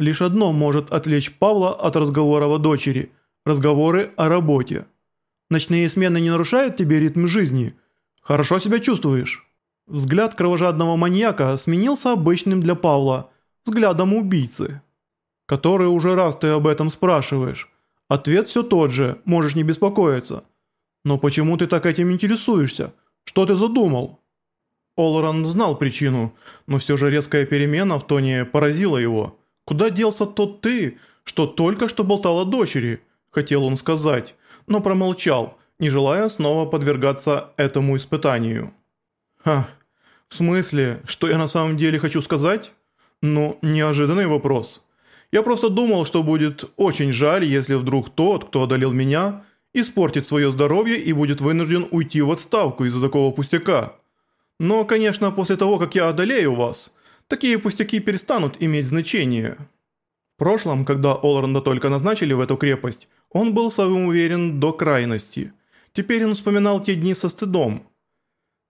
Лишь одно может отвлечь Павла от разговоров о дочери – разговоры о работе. Ночные смены не нарушают тебе ритм жизни? Хорошо себя чувствуешь? Взгляд кровожадного маньяка сменился обычным для Павла – взглядом убийцы. Который уже раз ты об этом спрашиваешь. Ответ все тот же, можешь не беспокоиться. Но почему ты так этим интересуешься? Что ты задумал? Олран знал причину, но все же резкая перемена в тоне поразила его. «Куда делся тот ты, что только что болтал о дочери?» – хотел он сказать, но промолчал, не желая снова подвергаться этому испытанию. «Ха, в смысле, что я на самом деле хочу сказать?» «Ну, неожиданный вопрос. Я просто думал, что будет очень жаль, если вдруг тот, кто одолел меня, испортит свое здоровье и будет вынужден уйти в отставку из-за такого пустяка». Но, конечно, после того, как я одолею вас, такие пустяки перестанут иметь значение. В прошлом, когда Олранда только назначили в эту крепость, он был самоуверен до крайности. Теперь он вспоминал те дни со стыдом.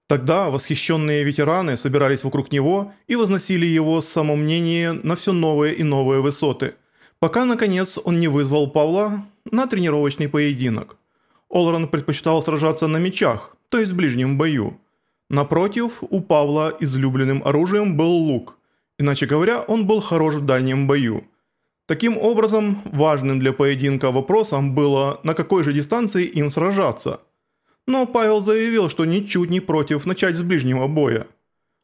Тогда восхищенные ветераны собирались вокруг него и возносили его самомнение на все новые и новые высоты, пока, наконец, он не вызвал Павла на тренировочный поединок. Олран предпочитал сражаться на мечах, то есть в ближнем бою. Напротив, у Павла излюбленным оружием был лук, иначе говоря, он был хорош в дальнем бою. Таким образом, важным для поединка вопросом было, на какой же дистанции им сражаться. Но Павел заявил, что ничуть не против начать с ближнего боя.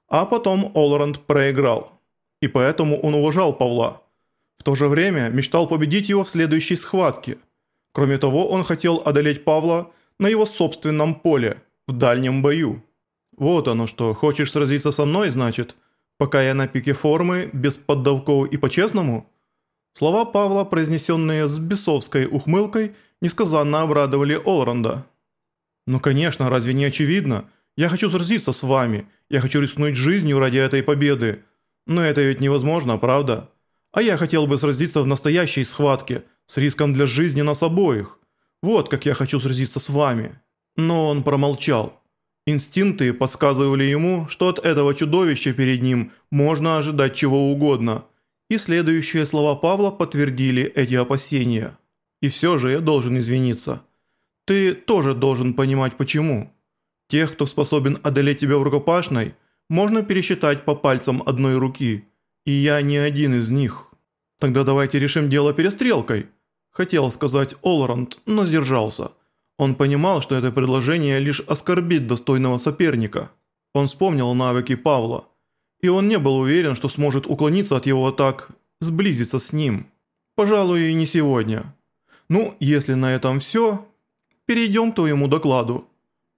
А потом Олранд проиграл. И поэтому он уважал Павла. В то же время мечтал победить его в следующей схватке. Кроме того, он хотел одолеть Павла на его собственном поле, в дальнем бою. «Вот оно что, хочешь сразиться со мной, значит? Пока я на пике формы, без поддавков и по-честному?» Слова Павла, произнесенные с бесовской ухмылкой, несказанно обрадовали Олранда. «Ну конечно, разве не очевидно? Я хочу сразиться с вами, я хочу рискнуть жизнью ради этой победы. Но это ведь невозможно, правда? А я хотел бы сразиться в настоящей схватке, с риском для жизни нас обоих. Вот как я хочу сразиться с вами». Но он промолчал. Инстинкты подсказывали ему, что от этого чудовища перед ним можно ожидать чего угодно. И следующие слова Павла подтвердили эти опасения. «И все же я должен извиниться. Ты тоже должен понимать почему. Тех, кто способен одолеть тебя в рукопашной, можно пересчитать по пальцам одной руки. И я не один из них. Тогда давайте решим дело перестрелкой», хотел сказать Олранд, но сдержался – он понимал, что это предложение лишь оскорбит достойного соперника. Он вспомнил навыки Павла. И он не был уверен, что сможет уклониться от его атак, сблизиться с ним. Пожалуй, и не сегодня. Ну, если на этом все, перейдем к твоему докладу.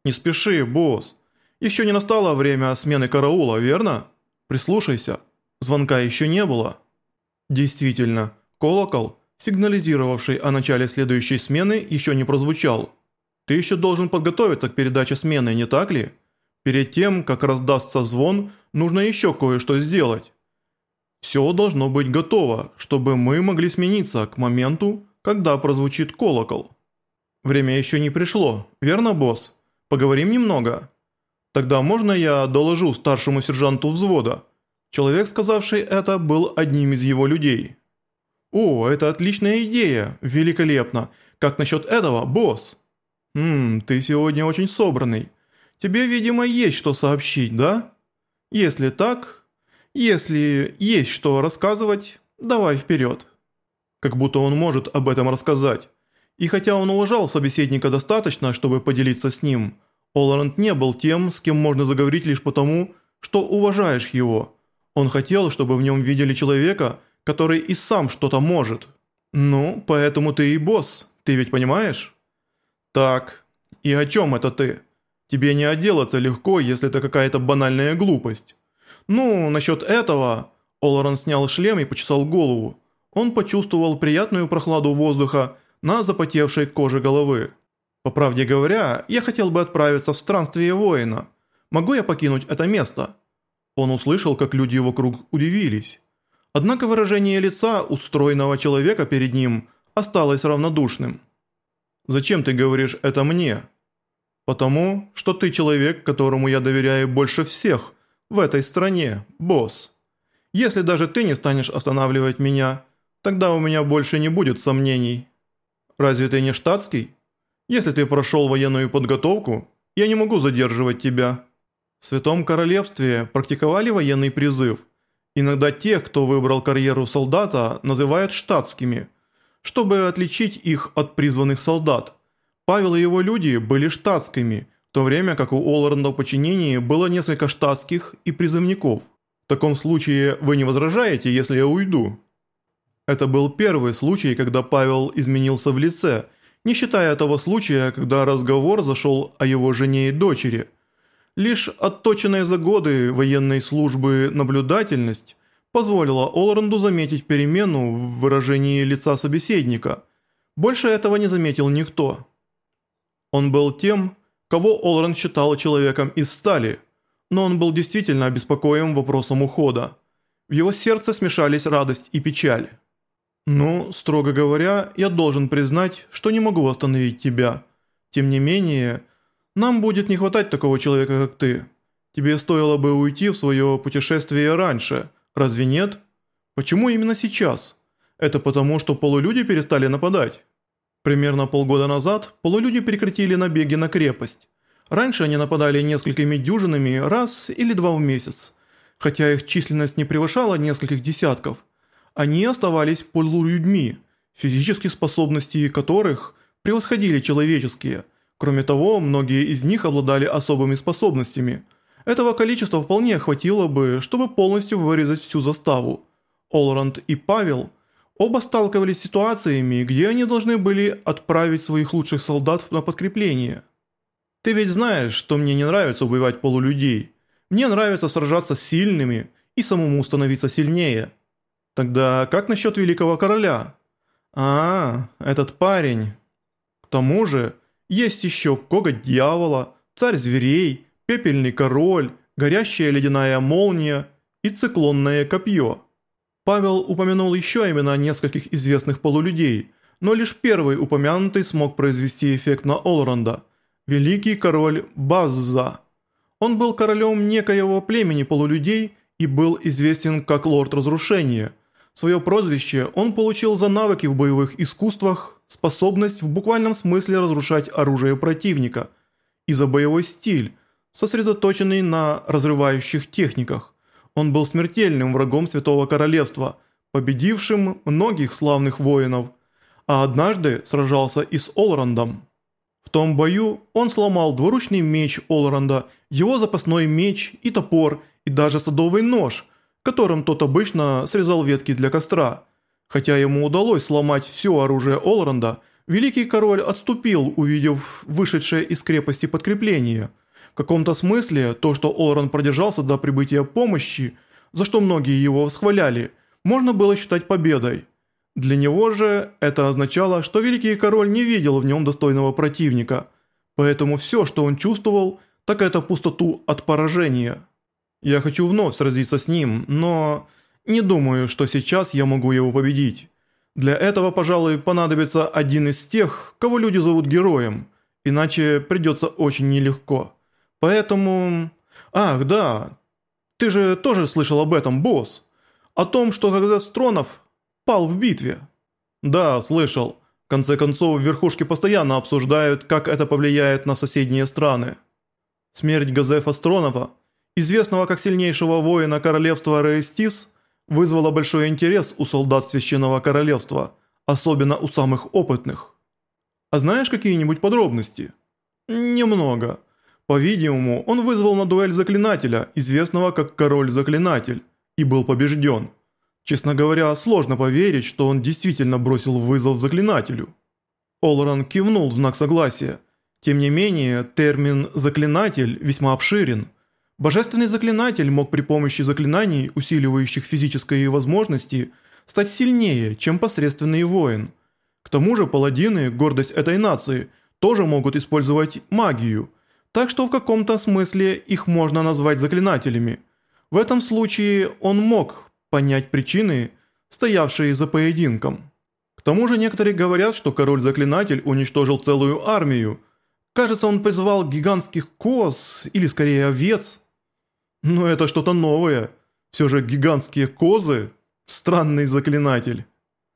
Не спеши, босс. Еще не настало время смены караула, верно? Прислушайся. Звонка еще не было. Действительно, колокол, сигнализировавший о начале следующей смены, еще не прозвучал. Ты еще должен подготовиться к передаче смены, не так ли? Перед тем, как раздастся звон, нужно еще кое-что сделать. Все должно быть готово, чтобы мы могли смениться к моменту, когда прозвучит колокол. Время еще не пришло, верно, босс? Поговорим немного? Тогда можно я доложу старшему сержанту взвода? Человек, сказавший это, был одним из его людей. О, это отличная идея, великолепно. Как насчет этого, босс? «Ммм, ты сегодня очень собранный. Тебе, видимо, есть что сообщить, да? Если так, если есть что рассказывать, давай вперед». Как будто он может об этом рассказать. И хотя он уважал собеседника достаточно, чтобы поделиться с ним, Олланд не был тем, с кем можно заговорить лишь потому, что уважаешь его. Он хотел, чтобы в нем видели человека, который и сам что-то может. Ну, поэтому ты и босс, ты ведь понимаешь? «Так, и о чем это ты? Тебе не отделаться легко, если это какая-то банальная глупость». «Ну, насчет этого...» Олоран снял шлем и почесал голову. Он почувствовал приятную прохладу воздуха на запотевшей коже головы. «По правде говоря, я хотел бы отправиться в странствие воина. Могу я покинуть это место?» Он услышал, как люди вокруг удивились. Однако выражение лица устроенного человека перед ним осталось равнодушным. Зачем ты говоришь это мне? Потому, что ты человек, которому я доверяю больше всех в этой стране, босс. Если даже ты не станешь останавливать меня, Тогда у меня больше не будет сомнений. Разве ты не штатский? Если ты прошел военную подготовку, я не могу задерживать тебя. В Святом Королевстве практиковали военный призыв. Иногда тех, кто выбрал карьеру солдата, называют штатскими, чтобы отличить их от призванных солдат. Павел и его люди были штатскими, в то время как у Олларда в подчинении было несколько штатских и призывников. В таком случае вы не возражаете, если я уйду? Это был первый случай, когда Павел изменился в лице, не считая того случая, когда разговор зашел о его жене и дочери. Лишь отточенная за годы военной службы наблюдательность позволила Олранду заметить перемену в выражении лица собеседника. Больше этого не заметил никто. Он был тем, кого Олранд считал человеком из стали, но он был действительно обеспокоен вопросом ухода. В его сердце смешались радость и печаль. «Ну, строго говоря, я должен признать, что не могу остановить тебя. Тем не менее, нам будет не хватать такого человека, как ты. Тебе стоило бы уйти в свое путешествие раньше, разве нет? Почему именно сейчас? Это потому, что полулюди перестали нападать?» Примерно полгода назад полулюди прекратили набеги на крепость. Раньше они нападали несколькими дюжинами раз или два в месяц. Хотя их численность не превышала нескольких десятков – они оставались полулюдьми, физические способности которых превосходили человеческие. Кроме того, многие из них обладали особыми способностями. Этого количества вполне хватило бы, чтобы полностью вырезать всю заставу. Олранд и Павел оба сталкивались с ситуациями, где они должны были отправить своих лучших солдат на подкрепление. Ты ведь знаешь, что мне не нравится убивать полулюдей. Мне нравится сражаться с сильными и самому становиться сильнее. Тогда как насчет великого короля? А, этот парень. К тому же, есть еще коготь дьявола, царь зверей, пепельный король, горящая ледяная молния и циклонное копье. Павел упомянул еще имена нескольких известных полулюдей, но лишь первый упомянутый смог произвести эффект на Олранда – великий король Базза. Он был королем некоего племени полулюдей и был известен как лорд разрушения – Свое прозвище он получил за навыки в боевых искусствах, способность в буквальном смысле разрушать оружие противника и за боевой стиль, сосредоточенный на разрывающих техниках. Он был смертельным врагом Святого Королевства, победившим многих славных воинов, а однажды сражался и с Олрандом. В том бою он сломал двуручный меч Олранда, его запасной меч и топор, и даже садовый нож – которым тот обычно срезал ветки для костра. Хотя ему удалось сломать все оружие Олранда, великий король отступил, увидев вышедшее из крепости подкрепление. В каком-то смысле то, что Олранд продержался до прибытия помощи, за что многие его восхваляли, можно было считать победой. Для него же это означало, что великий король не видел в нем достойного противника, поэтому все, что он чувствовал, так это пустоту от поражения. Я хочу вновь сразиться с ним, но не думаю, что сейчас я могу его победить. Для этого, пожалуй, понадобится один из тех, кого люди зовут героем, иначе придется очень нелегко. Поэтому... Ах, да, ты же тоже слышал об этом, босс. О том, что когда Стронов пал в битве. Да, слышал. В конце концов, верхушки постоянно обсуждают, как это повлияет на соседние страны. Смерть Газефа Стронова – известного как сильнейшего воина королевства Рейстис, вызвало большой интерес у солдат Священного Королевства, особенно у самых опытных. А знаешь какие-нибудь подробности? Немного. По-видимому, он вызвал на дуэль заклинателя, известного как Король-заклинатель, и был побежден. Честно говоря, сложно поверить, что он действительно бросил вызов заклинателю. Олран кивнул в знак согласия. Тем не менее, термин «заклинатель» весьма обширен – Божественный заклинатель мог при помощи заклинаний, усиливающих физические возможности, стать сильнее, чем посредственный воин. К тому же паладины, гордость этой нации, тоже могут использовать магию, так что в каком-то смысле их можно назвать заклинателями. В этом случае он мог понять причины, стоявшие за поединком. К тому же некоторые говорят, что король-заклинатель уничтожил целую армию. Кажется, он призвал гигантских коз, или скорее овец, но это что-то новое. Все же гигантские козы – странный заклинатель.